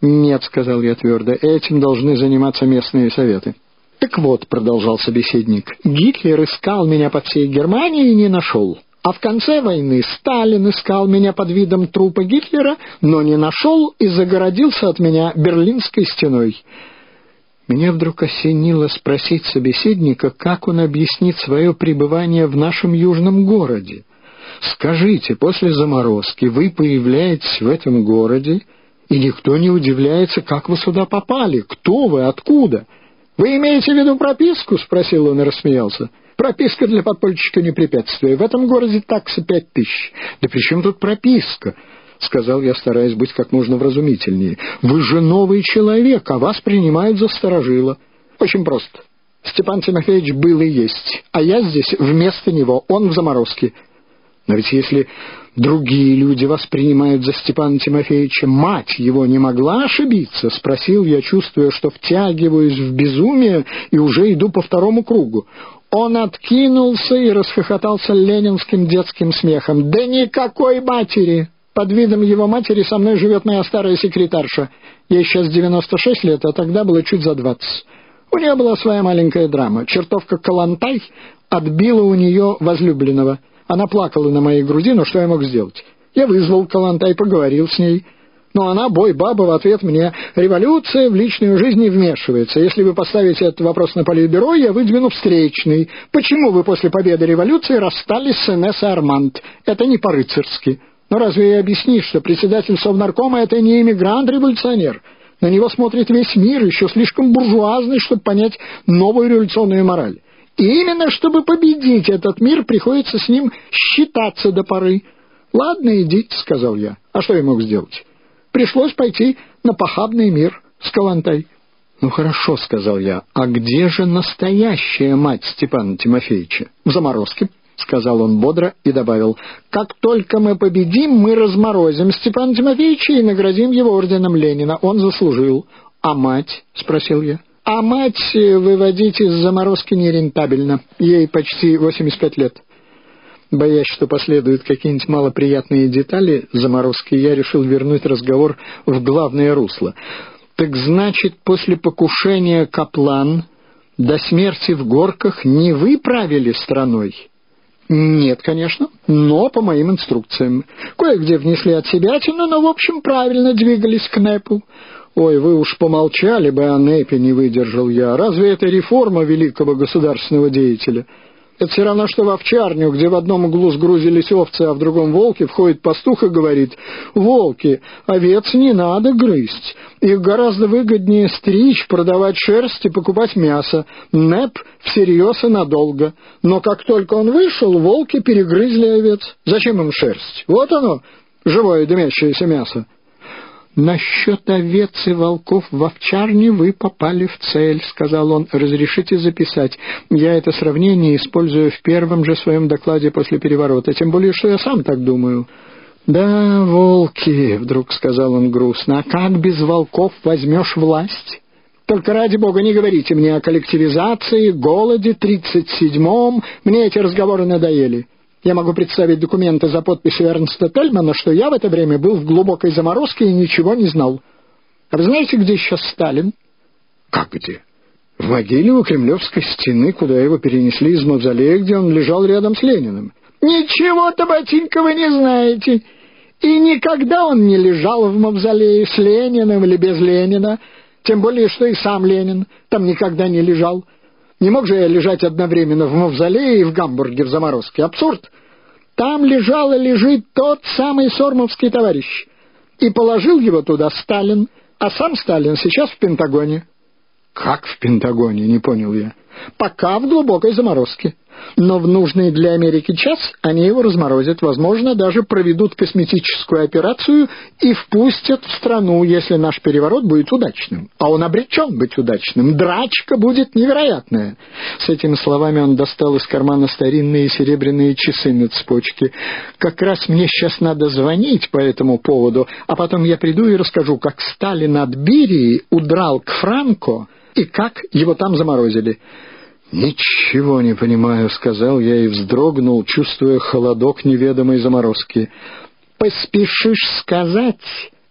«Нет», — сказал я твердо, — «этим должны заниматься местные советы». «Так вот», — продолжал собеседник, — «Гитлер искал меня по всей Германии и не нашел. А в конце войны Сталин искал меня под видом трупа Гитлера, но не нашел и загородился от меня Берлинской стеной». Меня вдруг осенило спросить собеседника, как он объяснит свое пребывание в нашем южном городе. «Скажите, после заморозки вы появляетесь в этом городе, и никто не удивляется, как вы сюда попали, кто вы, откуда?» «Вы имеете в виду прописку?» — спросил он и рассмеялся. «Прописка для подпольщика не препятствие. В этом городе такса пять тысяч». «Да при чем тут прописка?» — сказал я, стараясь быть как можно вразумительнее. «Вы же новый человек, а вас принимают за сторожила». «Очень просто. Степан Тимофеевич был и есть, а я здесь вместо него, он в заморозке». «Но ведь если другие люди воспринимают за Степана Тимофеевича, мать его не могла ошибиться?» — спросил я, чувствуя, что втягиваюсь в безумие и уже иду по второму кругу. Он откинулся и расхохотался ленинским детским смехом. «Да никакой матери! Под видом его матери со мной живет моя старая секретарша. Ей сейчас 96 лет, а тогда было чуть за 20. У нее была своя маленькая драма. Чертовка Калантай отбила у нее возлюбленного — она плакала на моей груди, но что я мог сделать? Я вызвал Калантай, поговорил с ней. Но она, бой баба, в ответ мне, революция в личную жизнь не вмешивается. Если вы поставите этот вопрос на политбюро, я выдвину встречный. Почему вы после победы революции расстались с Энесса Арманд? Это не по-рыцарски. Но разве я объяснишь, что председатель Совнаркома — это не иммигрант-революционер? На него смотрит весь мир, еще слишком буржуазный, чтобы понять новую революционную мораль. И именно чтобы победить этот мир, приходится с ним считаться до поры. «Ладно, идите», — сказал я. «А что я мог сделать?» «Пришлось пойти на похабный мир с Калантай». «Ну хорошо», — сказал я. «А где же настоящая мать Степана Тимофеевича?» «В заморозке», — сказал он бодро и добавил. «Как только мы победим, мы разморозим Степана Тимофеевича и наградим его орденом Ленина. Он заслужил». «А мать?» — спросил я. А мать выводить из заморозки нерентабельно. Ей почти 85 лет. Боясь, что последуют какие-нибудь малоприятные детали заморозки, я решил вернуть разговор в главное русло. Так значит, после покушения Каплан до смерти в горках не вы правили страной? Нет, конечно, но по моим инструкциям. Кое-где внесли от себя но, в общем, правильно двигались к НЭПу. «Ой, вы уж помолчали бы о НЭПе, не выдержал я. Разве это реформа великого государственного деятеля?» Это все равно, что в овчарню, где в одном углу сгрузились овцы, а в другом волки, входит пастух и говорит, «Волки, овец не надо грызть. Их гораздо выгоднее стричь, продавать шерсть и покупать мясо. НЭП всерьез и надолго. Но как только он вышел, волки перегрызли овец. Зачем им шерсть? Вот оно, живое дымящееся мясо». «Насчет овец и волков в овчарне вы попали в цель», — сказал он. «Разрешите записать. Я это сравнение использую в первом же своем докладе после переворота, тем более, что я сам так думаю». «Да, волки», — вдруг сказал он грустно, — «а как без волков возьмешь власть?» Только ради бога не говорите мне о коллективизации, голоде, тридцать седьмом. Мне эти разговоры надоели. Я могу представить документы за подписью Эрнста Тельмана, что я в это время был в глубокой заморозке и ничего не знал. А вы знаете, где сейчас Сталин? Как где? В могиле у Кремлевской стены, куда его перенесли из мавзолея, где он лежал рядом с Лениным. Ничего-то, ботинка, вы не знаете. И никогда он не лежал в мавзолее с Лениным или без Ленина, тем более, что и сам Ленин там никогда не лежал. Не мог же я лежать одновременно в мавзолее и в Гамбурге в заморозке. Абсурд. Там лежал и лежит тот самый сормовский товарищ. И положил его туда Сталин, а сам Сталин сейчас в Пентагоне. Как в Пентагоне, не понял я. Пока в глубокой заморозке но в нужный для Америки час они его разморозят, возможно, даже проведут косметическую операцию и впустят в страну, если наш переворот будет удачным. А он обречен быть удачным. Драчка будет невероятная. С этими словами он достал из кармана старинные серебряные часы на цепочке. Как раз мне сейчас надо звонить по этому поводу, а потом я приду и расскажу, как Сталин от Берии удрал к Франко и как его там заморозили. «Ничего не понимаю», — сказал я и вздрогнул, чувствуя холодок неведомой заморозки. «Поспешишь сказать,